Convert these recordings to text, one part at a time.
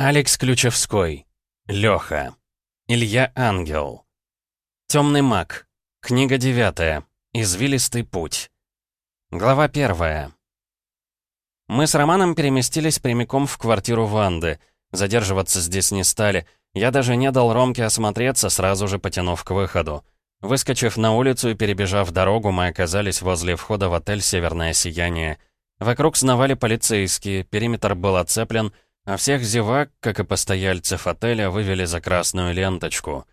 Алекс Ключевской. Лёха. Илья Ангел. Темный маг. Книга девятая. Извилистый путь. Глава первая. Мы с Романом переместились прямиком в квартиру Ванды. Задерживаться здесь не стали. Я даже не дал Ромке осмотреться, сразу же потянув к выходу. Выскочив на улицу и перебежав дорогу, мы оказались возле входа в отель «Северное сияние». Вокруг сновали полицейские, периметр был оцеплен — а всех зевак, как и постояльцев отеля, вывели за красную ленточку.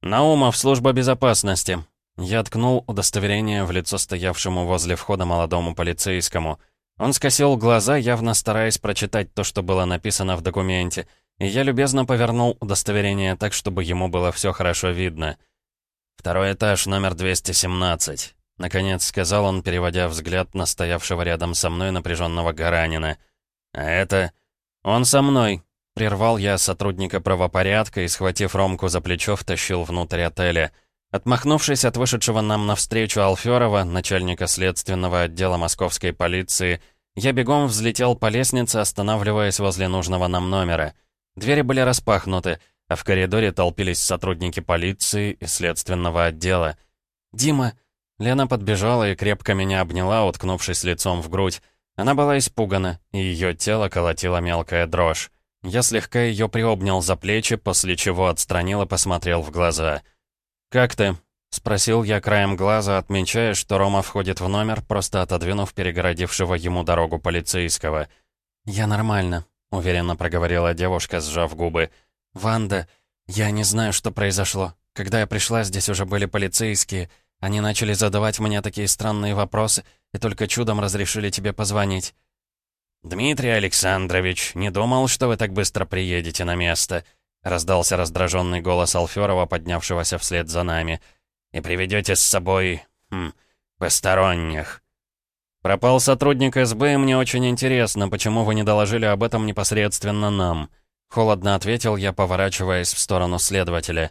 «Наумов, служба безопасности!» Я ткнул удостоверение в лицо стоявшему возле входа молодому полицейскому. Он скосил глаза, явно стараясь прочитать то, что было написано в документе, и я любезно повернул удостоверение так, чтобы ему было все хорошо видно. «Второй этаж, номер 217», — наконец сказал он, переводя взгляд на стоявшего рядом со мной напряженного Гаранина. «А это...» «Он со мной», — прервал я сотрудника правопорядка и, схватив Ромку за плечо, втащил внутрь отеля. Отмахнувшись от вышедшего нам навстречу Алферова, начальника следственного отдела московской полиции, я бегом взлетел по лестнице, останавливаясь возле нужного нам номера. Двери были распахнуты, а в коридоре толпились сотрудники полиции и следственного отдела. «Дима!» Лена подбежала и крепко меня обняла, уткнувшись лицом в грудь. Она была испугана, и ее тело колотила мелкая дрожь. Я слегка ее приобнял за плечи, после чего отстранил и посмотрел в глаза. «Как ты?» — спросил я краем глаза, отмечая, что Рома входит в номер, просто отодвинув перегородившего ему дорогу полицейского. «Я нормально», — уверенно проговорила девушка, сжав губы. «Ванда, я не знаю, что произошло. Когда я пришла, здесь уже были полицейские. Они начали задавать мне такие странные вопросы, и только чудом разрешили тебе позвонить». «Дмитрий Александрович, не думал, что вы так быстро приедете на место», раздался раздраженный голос Алферова, поднявшегося вслед за нами. «И приведете с собой... Хм, посторонних». «Пропал сотрудник СБ, и мне очень интересно, почему вы не доложили об этом непосредственно нам?» Холодно ответил я, поворачиваясь в сторону следователя.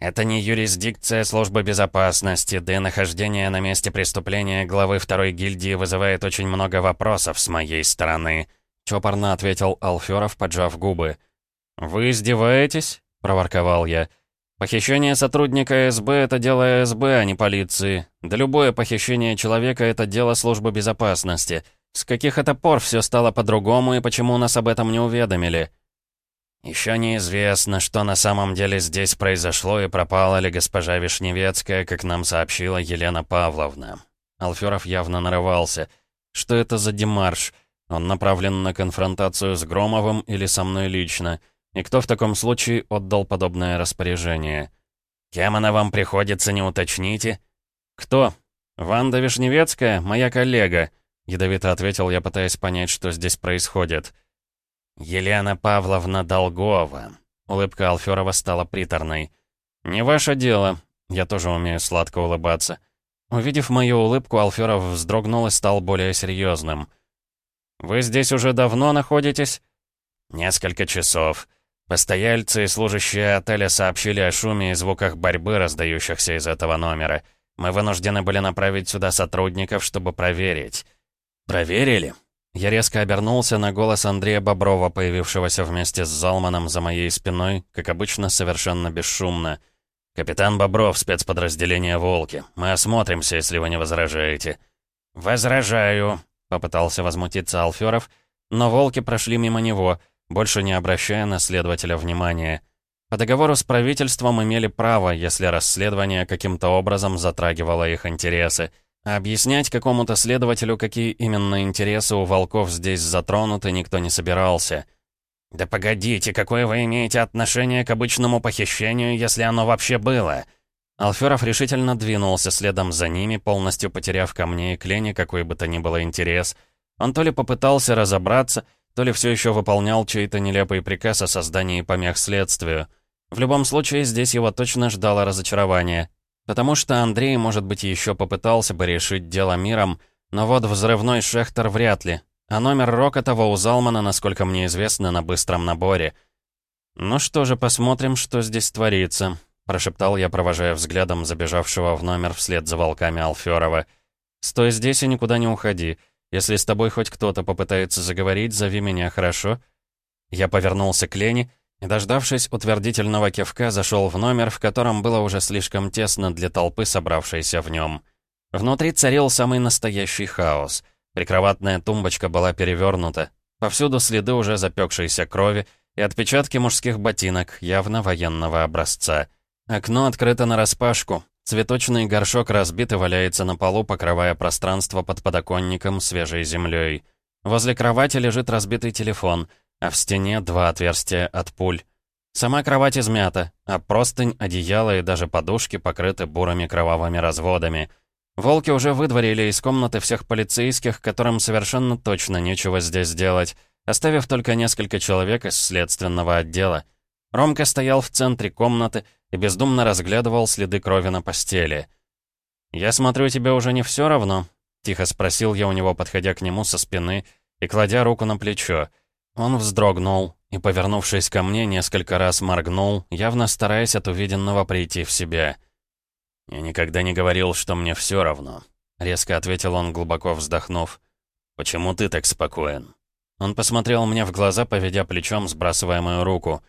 Это не юрисдикция службы безопасности, да и нахождение на месте преступления главы второй гильдии вызывает очень много вопросов с моей стороны», — чопорно ответил Алферов, поджав губы. «Вы издеваетесь?» — проворковал я. «Похищение сотрудника СБ — это дело СБ, а не полиции. Да любое похищение человека — это дело службы безопасности. С каких это пор все стало по-другому и почему нас об этом не уведомили?» Еще неизвестно, что на самом деле здесь произошло и пропала ли госпожа Вишневецкая, как нам сообщила Елена Павловна. Алферов явно нарывался. Что это за демарш? Он направлен на конфронтацию с Громовым или со мной лично? И кто в таком случае отдал подобное распоряжение? Кем она вам приходится, не уточните? Кто? Ванда Вишневецкая, моя коллега. Ядовито ответил я, пытаясь понять, что здесь происходит. «Елена Павловна Долгова». Улыбка Алферова стала приторной. «Не ваше дело». Я тоже умею сладко улыбаться. Увидев мою улыбку, Алферов вздрогнул и стал более серьезным. «Вы здесь уже давно находитесь?» «Несколько часов. Постояльцы и служащие отеля сообщили о шуме и звуках борьбы, раздающихся из этого номера. Мы вынуждены были направить сюда сотрудников, чтобы проверить». «Проверили?» Я резко обернулся на голос Андрея Боброва, появившегося вместе с Залманом за моей спиной, как обычно, совершенно бесшумно. «Капитан Бобров, спецподразделение «Волки». Мы осмотримся, если вы не возражаете». «Возражаю», — попытался возмутиться Алферов, но «Волки» прошли мимо него, больше не обращая на следователя внимания. По договору с правительством имели право, если расследование каким-то образом затрагивало их интересы — объяснять какому-то следователю, какие именно интересы у волков здесь затронуты, никто не собирался. «Да погодите, какое вы имеете отношение к обычному похищению, если оно вообще было?» Алферов решительно двинулся следом за ними, полностью потеряв ко мне и к Лене какой бы то ни было интерес. Он то ли попытался разобраться, то ли все еще выполнял чей-то нелепый приказ о создании помех следствию. В любом случае, здесь его точно ждало разочарование. Потому что Андрей, может быть, еще попытался бы решить дело миром, но вот взрывной шехтер вряд ли. А номер Рокотова у Залмана, насколько мне известно, на быстром наборе. «Ну что же, посмотрим, что здесь творится», — прошептал я, провожая взглядом забежавшего в номер вслед за волками Алферова. «Стой здесь и никуда не уходи. Если с тобой хоть кто-то попытается заговорить, зови меня, хорошо?» Я повернулся к Лене дождавшись утвердительного кивка, зашел в номер, в котором было уже слишком тесно для толпы, собравшейся в нем. Внутри царил самый настоящий хаос. Прикроватная тумбочка была перевернута. Повсюду следы уже запекшейся крови и отпечатки мужских ботинок, явно военного образца. Окно открыто нараспашку. Цветочный горшок разбит и валяется на полу, покрывая пространство под подоконником свежей землей. Возле кровати лежит разбитый телефон — а в стене два отверстия от пуль. Сама кровать измята, а простынь, одеяло и даже подушки покрыты бурыми кровавыми разводами. Волки уже выдворили из комнаты всех полицейских, которым совершенно точно нечего здесь делать, оставив только несколько человек из следственного отдела. Ромка стоял в центре комнаты и бездумно разглядывал следы крови на постели. «Я смотрю, тебе уже не все равно?» — тихо спросил я у него, подходя к нему со спины и кладя руку на плечо. Он вздрогнул и, повернувшись ко мне, несколько раз моргнул, явно стараясь от увиденного прийти в себя. «Я никогда не говорил, что мне все равно», — резко ответил он, глубоко вздохнув. «Почему ты так спокоен?» Он посмотрел мне в глаза, поведя плечом, сбрасывая мою руку.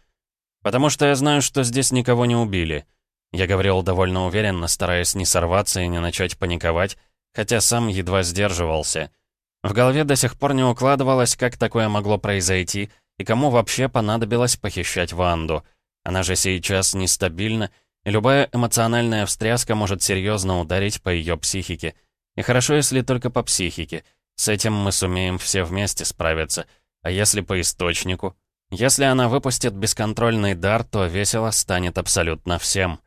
«Потому что я знаю, что здесь никого не убили». Я говорил довольно уверенно, стараясь не сорваться и не начать паниковать, хотя сам едва сдерживался — в голове до сих пор не укладывалось, как такое могло произойти, и кому вообще понадобилось похищать Ванду. Она же сейчас нестабильна, и любая эмоциональная встряска может серьезно ударить по ее психике. И хорошо, если только по психике. С этим мы сумеем все вместе справиться. А если по источнику? Если она выпустит бесконтрольный дар, то весело станет абсолютно всем.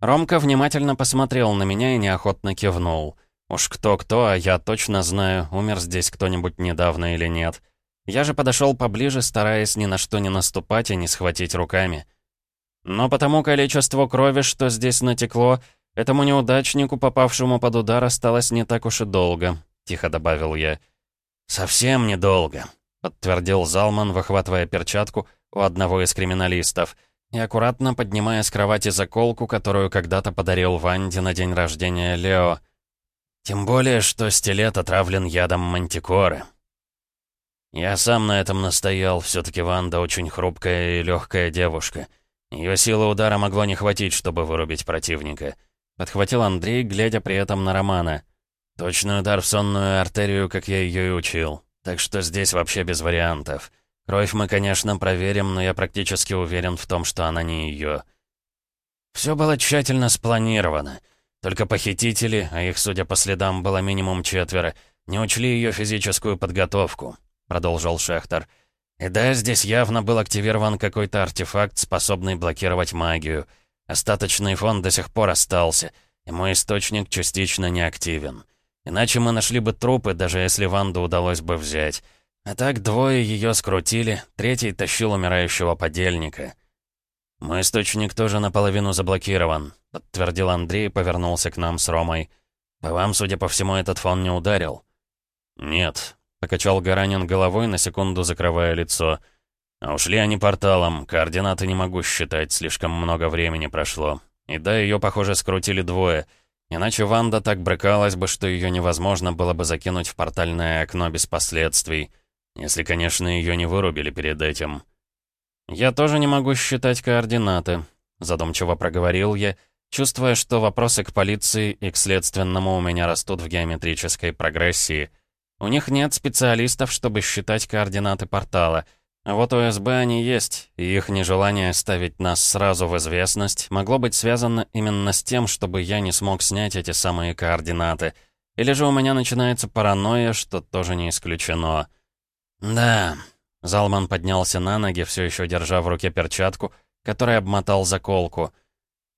Ромка внимательно посмотрел на меня и неохотно кивнул. Уж кто-кто, а я точно знаю, умер здесь кто-нибудь недавно или нет. Я же подошел поближе, стараясь ни на что не наступать и не схватить руками. Но потому количество крови, что здесь натекло, этому неудачнику, попавшему под удар, осталось не так уж и долго, тихо добавил я. Совсем недолго, подтвердил Залман, выхватывая перчатку у одного из криминалистов и аккуратно поднимая с кровати заколку, которую когда-то подарил Ванде на день рождения Лео. Тем более, что стилет отравлен ядом мантикоры. Я сам на этом настоял, все-таки Ванда очень хрупкая и легкая девушка. Ее силы удара могло не хватить, чтобы вырубить противника. Подхватил Андрей, глядя при этом на Романа. Точный удар в сонную артерию, как я ее и учил. Так что здесь вообще без вариантов. Кровь мы, конечно, проверим, но я практически уверен в том, что она не ее. Все было тщательно спланировано. Только похитители, а их, судя по следам, было минимум четверо, не учли ее физическую подготовку», — продолжил Шехтер. «И да, здесь явно был активирован какой-то артефакт, способный блокировать магию. Остаточный фон до сих пор остался, и мой источник частично неактивен. Иначе мы нашли бы трупы, даже если Ванду удалось бы взять. А так двое ее скрутили, третий тащил умирающего подельника». «Мой источник тоже наполовину заблокирован», — подтвердил Андрей и повернулся к нам с Ромой. «По вам, судя по всему, этот фон не ударил?» «Нет», — покачал Гаранин головой, на секунду закрывая лицо. «А ушли они порталом, координаты не могу считать, слишком много времени прошло. И да, ее, похоже, скрутили двое. Иначе Ванда так брыкалась бы, что ее невозможно было бы закинуть в портальное окно без последствий. Если, конечно, ее не вырубили перед этим». «Я тоже не могу считать координаты», — задумчиво проговорил я, чувствуя, что вопросы к полиции и к следственному у меня растут в геометрической прогрессии. У них нет специалистов, чтобы считать координаты портала. А вот у СБ они есть, и их нежелание ставить нас сразу в известность могло быть связано именно с тем, чтобы я не смог снять эти самые координаты. Или же у меня начинается паранойя, что тоже не исключено. «Да», Залман поднялся на ноги, все еще держа в руке перчатку, которой обмотал заколку.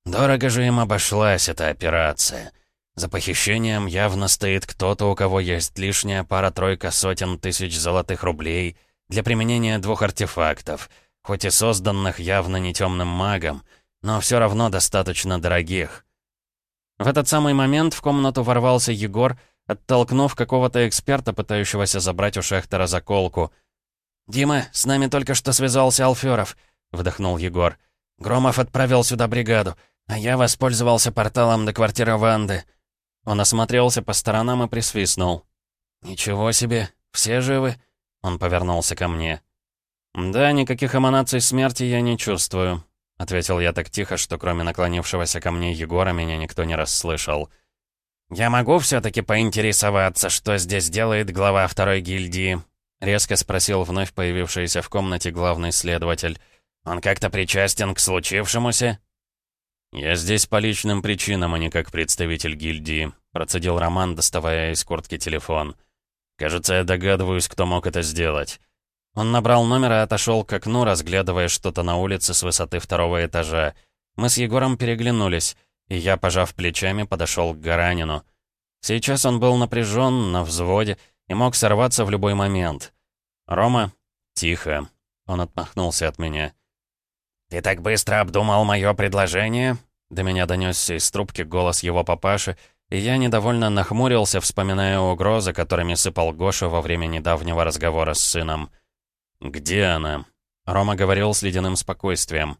«Дорого же им обошлась эта операция. За похищением явно стоит кто-то, у кого есть лишняя пара-тройка сотен тысяч золотых рублей для применения двух артефактов, хоть и созданных явно не темным магом, но все равно достаточно дорогих». В этот самый момент в комнату ворвался Егор, оттолкнув какого-то эксперта, пытающегося забрать у Шехтера заколку — «Дима, с нами только что связался Алферов», — вдохнул Егор. «Громов отправил сюда бригаду, а я воспользовался порталом до квартиры Ванды». Он осмотрелся по сторонам и присвистнул. «Ничего себе, все живы?» Он повернулся ко мне. «Да, никаких эманаций смерти я не чувствую», — ответил я так тихо, что кроме наклонившегося ко мне Егора меня никто не расслышал. «Я могу все-таки поинтересоваться, что здесь делает глава второй гильдии?» — резко спросил вновь появившийся в комнате главный следователь. «Он как-то причастен к случившемуся?» «Я здесь по личным причинам, а не как представитель гильдии», — процедил Роман, доставая из куртки телефон. «Кажется, я догадываюсь, кто мог это сделать». Он набрал номер и отошел к окну, разглядывая что-то на улице с высоты второго этажа. Мы с Егором переглянулись, и я, пожав плечами, подошел к Гаранину. Сейчас он был напряжен, на взводе, и мог сорваться в любой момент. «Рома?» «Тихо». Он отмахнулся от меня. «Ты так быстро обдумал мое предложение?» До меня донесся из трубки голос его папаши, и я недовольно нахмурился, вспоминая угрозы, которыми сыпал Гоша во время недавнего разговора с сыном. «Где она?» Рома говорил с ледяным спокойствием.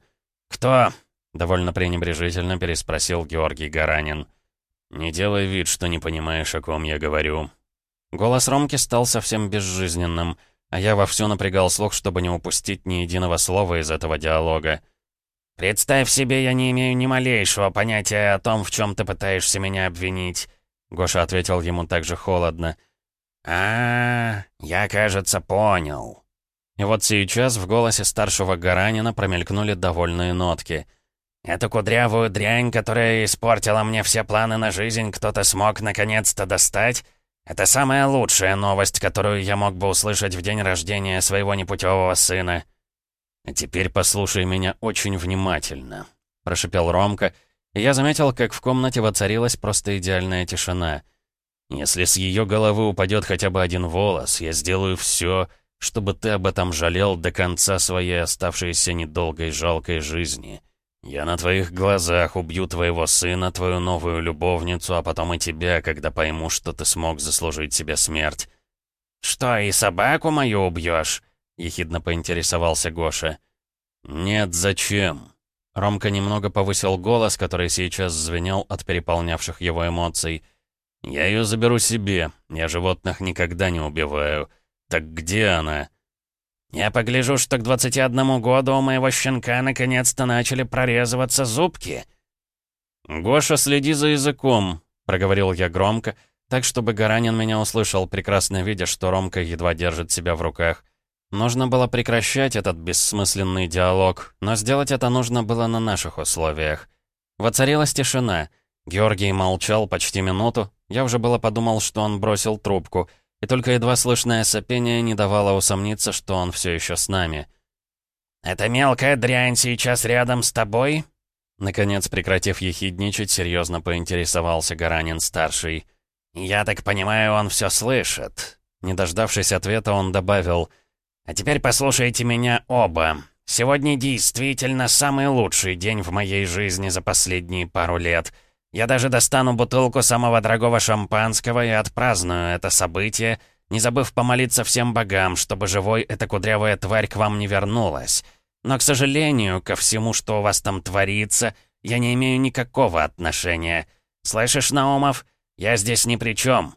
«Кто?» — довольно пренебрежительно переспросил Георгий Гаранин. «Не делай вид, что не понимаешь, о ком я говорю». Голос Ромки стал совсем безжизненным, а я вовсю напрягал слух, чтобы не упустить ни единого слова из этого диалога. «Представь себе, я не имею ни малейшего понятия о том, в чем ты пытаешься меня обвинить», — Гоша ответил ему также холодно. а, -а, -а я, кажется, понял». И вот сейчас в голосе старшего Гаранина промелькнули довольные нотки. «Эту кудрявую дрянь, которая испортила мне все планы на жизнь, кто-то смог наконец-то достать? Это самая лучшая новость, которую я мог бы услышать в день рождения своего непутевого сына». «А теперь послушай меня очень внимательно», — прошипел Ромка, и я заметил, как в комнате воцарилась просто идеальная тишина. «Если с ее головы упадет хотя бы один волос, я сделаю все, чтобы ты об этом жалел до конца своей оставшейся недолгой жалкой жизни. Я на твоих глазах убью твоего сына, твою новую любовницу, а потом и тебя, когда пойму, что ты смог заслужить себе смерть». «Что, и собаку мою убьешь?» — ехидно поинтересовался Гоша. «Нет, зачем?» Ромка немного повысил голос, который сейчас звенел от переполнявших его эмоций. «Я ее заберу себе. Я животных никогда не убиваю. «Так где она?» «Я погляжу, что к 21 году у моего щенка наконец-то начали прорезываться зубки». «Гоша, следи за языком», — проговорил я громко, так, чтобы Гаранин меня услышал, прекрасно видя, что Ромка едва держит себя в руках. Нужно было прекращать этот бессмысленный диалог, но сделать это нужно было на наших условиях. Воцарилась тишина. Георгий молчал почти минуту. Я уже было подумал, что он бросил трубку — и только едва слышное сопение не давало усомниться, что он все еще с нами. «Эта мелкая дрянь сейчас рядом с тобой?» Наконец, прекратив ехидничать, серьезно поинтересовался Гаранин-старший. «Я так понимаю, он все слышит». Не дождавшись ответа, он добавил, «А теперь послушайте меня оба. Сегодня действительно самый лучший день в моей жизни за последние пару лет. Я даже достану бутылку самого дорогого шампанского и отпраздную это событие, не забыв помолиться всем богам, чтобы живой эта кудрявая тварь к вам не вернулась. Но, к сожалению, ко всему, что у вас там творится, я не имею никакого отношения. Слышишь, Наумов? Я здесь ни при чем.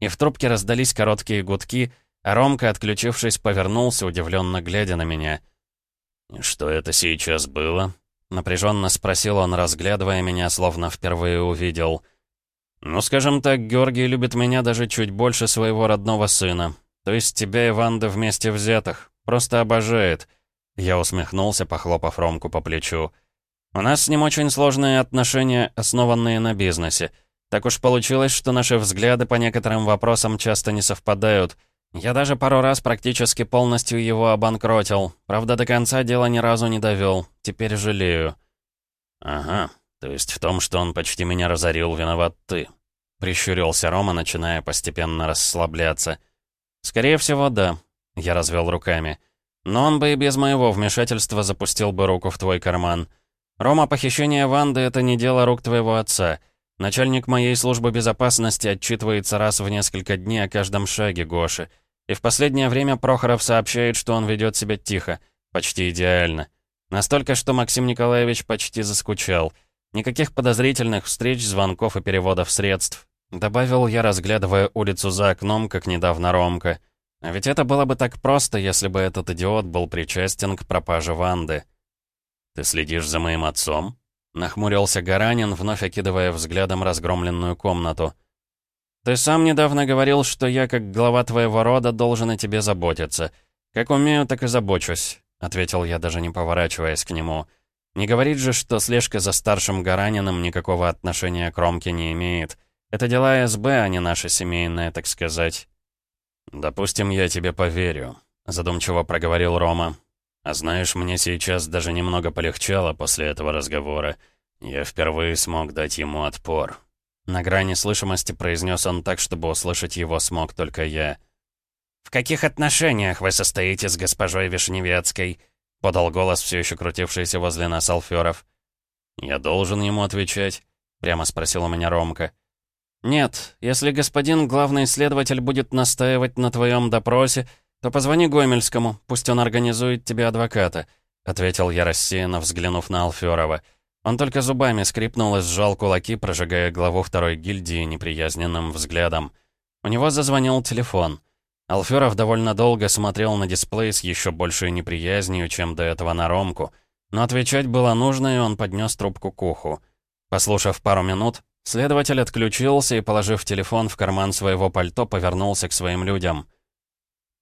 И в трубке раздались короткие гудки, а Ромка, отключившись, повернулся, удивленно глядя на меня. «Что это сейчас было?» Напряженно спросил он, разглядывая меня, словно впервые увидел. «Ну, скажем так, Георгий любит меня даже чуть больше своего родного сына. То есть тебя и Ванды вместе взятых. Просто обожает». Я усмехнулся, похлопав Ромку по плечу. «У нас с ним очень сложные отношения, основанные на бизнесе. Так уж получилось, что наши взгляды по некоторым вопросам часто не совпадают». Я даже пару раз практически полностью его обанкротил. Правда, до конца дело ни разу не довел. Теперь жалею. Ага, то есть в том, что он почти меня разорил, виноват ты. Прищурился Рома, начиная постепенно расслабляться. Скорее всего, да. Я развел руками. Но он бы и без моего вмешательства запустил бы руку в твой карман. Рома, похищение Ванды — это не дело рук твоего отца. Начальник моей службы безопасности отчитывается раз в несколько дней о каждом шаге Гоши. И в последнее время Прохоров сообщает, что он ведет себя тихо, почти идеально. Настолько, что Максим Николаевич почти заскучал. Никаких подозрительных встреч, звонков и переводов средств. Добавил я, разглядывая улицу за окном, как недавно Ромка. А ведь это было бы так просто, если бы этот идиот был причастен к пропаже Ванды. «Ты следишь за моим отцом?» Нахмурился Гаранин, вновь окидывая взглядом разгромленную комнату. «Ты сам недавно говорил, что я, как глава твоего рода, должен о тебе заботиться. Как умею, так и забочусь», — ответил я, даже не поворачиваясь к нему. «Не говорит же, что слежка за старшим Гаранином никакого отношения к Ромке не имеет. Это дела СБ, а не наше семейное, так сказать». «Допустим, я тебе поверю», — задумчиво проговорил Рома. «А знаешь, мне сейчас даже немного полегчало после этого разговора. Я впервые смог дать ему отпор». На грани слышимости произнес он так, чтобы услышать его смог только я. «В каких отношениях вы состоите с госпожой Вишневецкой?» — подал голос все еще крутившийся возле нас Алферов. «Я должен ему отвечать?» — прямо спросил у меня Ромка. «Нет, если господин главный следователь будет настаивать на твоем допросе, то позвони Гомельскому, пусть он организует тебе адвоката», — ответил я рассеянно, взглянув на Алферова. Он только зубами скрипнул и сжал кулаки, прожигая главу второй гильдии неприязненным взглядом. У него зазвонил телефон. Алферов довольно долго смотрел на дисплей с еще большей неприязнью, чем до этого на Ромку. Но отвечать было нужно, и он поднес трубку к уху. Послушав пару минут, Следователь отключился и, положив телефон в карман своего пальто, повернулся к своим людям.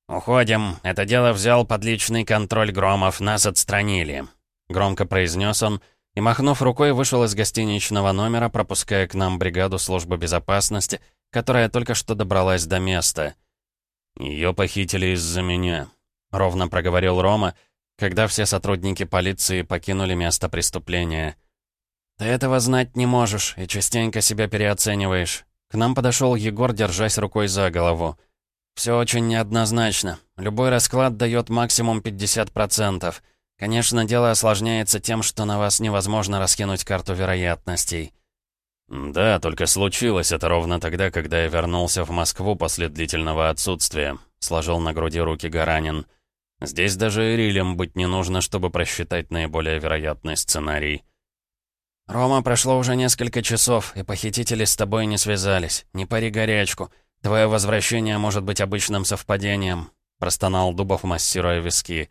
«Уходим. Это дело взял под личный контроль Громов. Нас отстранили», — громко произнес он, и, махнув рукой, вышел из гостиничного номера, пропуская к нам бригаду службы безопасности, которая только что добралась до места. «Ее похитили из-за меня», — ровно проговорил Рома, когда все сотрудники полиции покинули место преступления. «Ты этого знать не можешь и частенько себя переоцениваешь». К нам подошел Егор, держась рукой за голову. «Все очень неоднозначно. Любой расклад дает максимум 50%. Конечно, дело осложняется тем, что на вас невозможно раскинуть карту вероятностей». «Да, только случилось это ровно тогда, когда я вернулся в Москву после длительного отсутствия», — сложил на груди руки Гаранин. «Здесь даже Ирилем быть не нужно, чтобы просчитать наиболее вероятный сценарий». «Рома, прошло уже несколько часов, и похитители с тобой не связались. Не пари горячку. Твое возвращение может быть обычным совпадением», — простонал Дубов, массируя виски.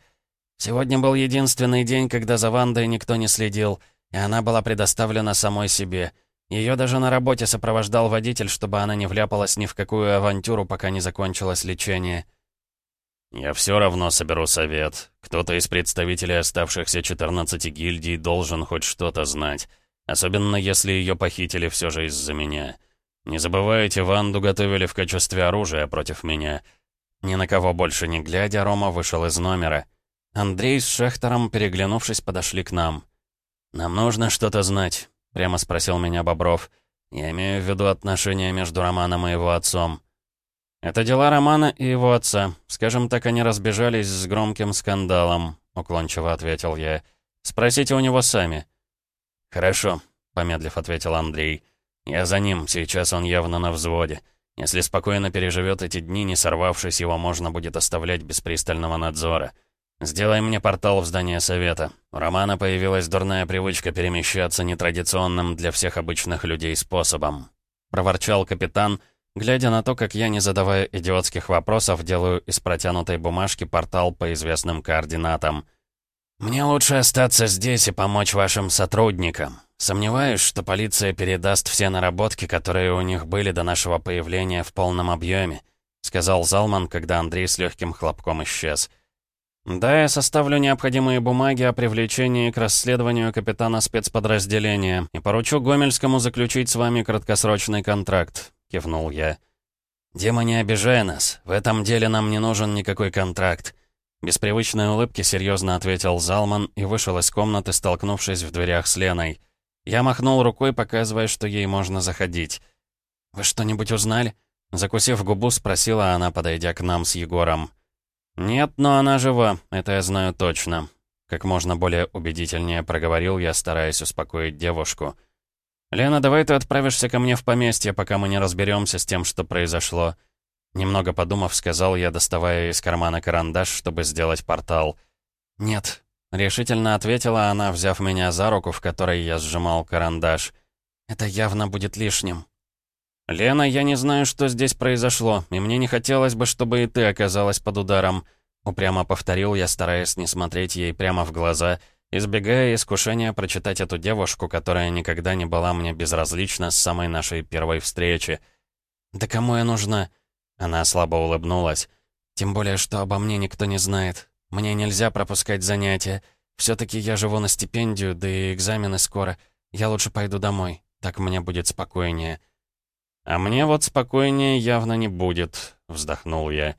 «Сегодня был единственный день, когда за Вандой никто не следил, и она была предоставлена самой себе. Ее даже на работе сопровождал водитель, чтобы она не вляпалась ни в какую авантюру, пока не закончилось лечение». «Я все равно соберу совет. Кто-то из представителей оставшихся 14 гильдий должен хоть что-то знать». Особенно если ее похитили все же из-за меня. Не забывайте, Ванду готовили в качестве оружия против меня. Ни на кого больше не глядя, Рома вышел из номера. Андрей с Шехтером, переглянувшись, подошли к нам. «Нам нужно что-то знать», — прямо спросил меня Бобров. «Я имею в виду отношения между Романом и его отцом». «Это дела Романа и его отца. Скажем так, они разбежались с громким скандалом», — уклончиво ответил я. «Спросите у него сами». «Хорошо», — помедлив ответил Андрей. «Я за ним, сейчас он явно на взводе. Если спокойно переживет эти дни, не сорвавшись, его можно будет оставлять без пристального надзора. Сделай мне портал в здание совета. У Романа появилась дурная привычка перемещаться нетрадиционным для всех обычных людей способом», — проворчал капитан, глядя на то, как я, не задавая идиотских вопросов, делаю из протянутой бумажки портал по известным координатам — «Мне лучше остаться здесь и помочь вашим сотрудникам. Сомневаюсь, что полиция передаст все наработки, которые у них были до нашего появления в полном объеме», сказал Залман, когда Андрей с легким хлопком исчез. «Да, я составлю необходимые бумаги о привлечении к расследованию капитана спецподразделения и поручу Гомельскому заключить с вами краткосрочный контракт», — кивнул я. «Дима, не обижай нас. В этом деле нам не нужен никакой контракт. Без привычной улыбки серьезно ответил Залман и вышел из комнаты, столкнувшись в дверях с Леной. Я махнул рукой, показывая, что ей можно заходить. «Вы что-нибудь узнали?» Закусив губу, спросила она, подойдя к нам с Егором. «Нет, но она жива, это я знаю точно». Как можно более убедительнее проговорил я, стараясь успокоить девушку. «Лена, давай ты отправишься ко мне в поместье, пока мы не разберемся с тем, что произошло. Немного подумав, сказал я, доставая из кармана карандаш, чтобы сделать портал. «Нет», — решительно ответила она, взяв меня за руку, в которой я сжимал карандаш. «Это явно будет лишним». «Лена, я не знаю, что здесь произошло, и мне не хотелось бы, чтобы и ты оказалась под ударом», упрямо повторил я, стараясь не смотреть ей прямо в глаза, избегая искушения прочитать эту девушку, которая никогда не была мне безразлична с самой нашей первой встречи. «Да кому я нужна?» Она слабо улыбнулась. «Тем более, что обо мне никто не знает. Мне нельзя пропускать занятия. все таки я живу на стипендию, да и экзамены скоро. Я лучше пойду домой. Так мне будет спокойнее». «А мне вот спокойнее явно не будет», — вздохнул я.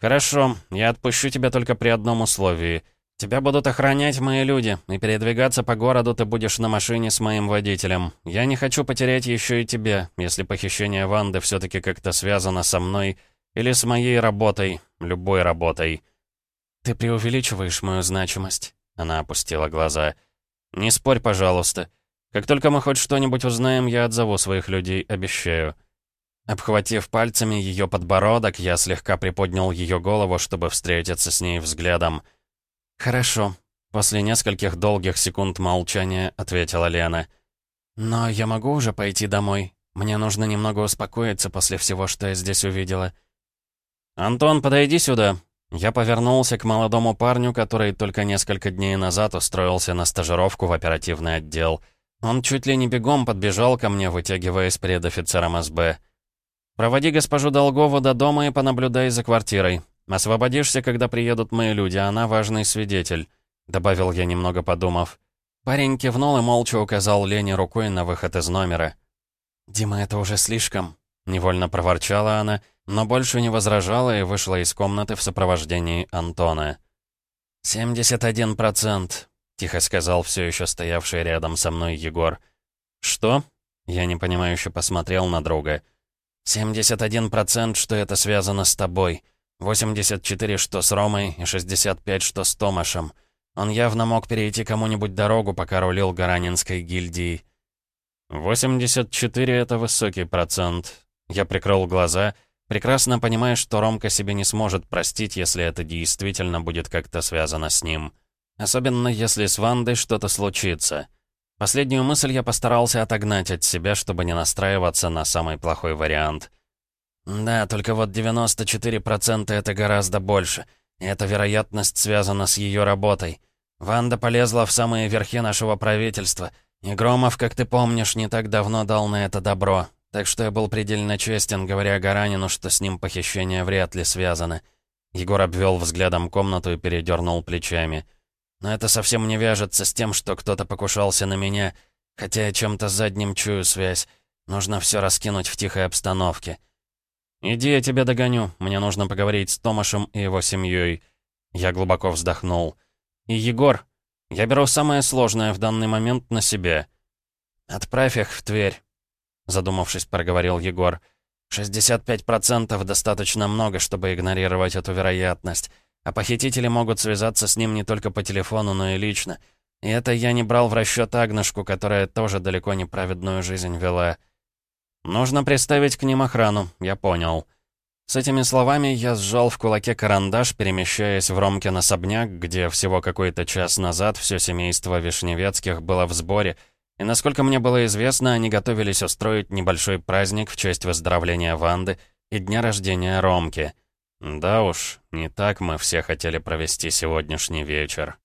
«Хорошо, я отпущу тебя только при одном условии. Тебя будут охранять мои люди, и передвигаться по городу ты будешь на машине с моим водителем. Я не хочу потерять еще и тебя, если похищение Ванды все-таки как-то связано со мной или с моей работой, любой работой». «Ты преувеличиваешь мою значимость», — она опустила глаза. «Не спорь, пожалуйста. Как только мы хоть что-нибудь узнаем, я отзову своих людей, обещаю». Обхватив пальцами ее подбородок, я слегка приподнял ее голову, чтобы встретиться с ней взглядом. «Хорошо», — после нескольких долгих секунд молчания ответила Лена. «Но я могу уже пойти домой? Мне нужно немного успокоиться после всего, что я здесь увидела». «Антон, подойди сюда». Я повернулся к молодому парню, который только несколько дней назад устроился на стажировку в оперативный отдел — он чуть ли не бегом подбежал ко мне, вытягиваясь перед офицером СБ. «Проводи госпожу Долгову до дома и понаблюдай за квартирой. Освободишься, когда приедут мои люди, она важный свидетель», — добавил я, немного подумав. Парень кивнул и молча указал Лене рукой на выход из номера. «Дима, это уже слишком», — невольно проворчала она, но больше не возражала и вышла из комнаты в сопровождении Антона. «Семьдесят один процент», — тихо сказал все еще стоявший рядом со мной Егор. «Что?» — я непонимающе посмотрел на друга. «Семьдесят один процент, что это связано с тобой. Восемьдесят четыре, что с Ромой, и шестьдесят пять, что с Томашем. Он явно мог перейти кому-нибудь дорогу, пока рулил Гаранинской гильдией». «Восемьдесят четыре — это высокий процент». Я прикрыл глаза, прекрасно понимая, что Ромка себе не сможет простить, если это действительно будет как-то связано с ним. Особенно если с Вандой что-то случится. Последнюю мысль я постарался отогнать от себя, чтобы не настраиваться на самый плохой вариант. Да, только вот 94% это гораздо больше. И эта вероятность связана с ее работой. Ванда полезла в самые верхи нашего правительства. И Громов, как ты помнишь, не так давно дал на это добро. Так что я был предельно честен, говоря Гаранину, что с ним похищение вряд ли связано. Егор обвел взглядом комнату и передернул плечами. Но это совсем не вяжется с тем, что кто-то покушался на меня, хотя я чем-то задним чую связь. Нужно все раскинуть в тихой обстановке. «Иди, я тебя догоню. Мне нужно поговорить с Томашем и его семьей. Я глубоко вздохнул. «И Егор, я беру самое сложное в данный момент на себя». «Отправь их в Тверь», — задумавшись, проговорил Егор. «65% достаточно много, чтобы игнорировать эту вероятность. А похитители могут связаться с ним не только по телефону, но и лично. И это я не брал в расчет Агнушку, которая тоже далеко не праведную жизнь вела. Нужно приставить к ним охрану, я понял. С этими словами я сжал в кулаке карандаш, перемещаясь в Ромкин особняк, где всего какой-то час назад все семейство Вишневецких было в сборе, и, насколько мне было известно, они готовились устроить небольшой праздник в честь выздоровления Ванды и дня рождения Ромки — да уж, не так мы все хотели провести сегодняшний вечер.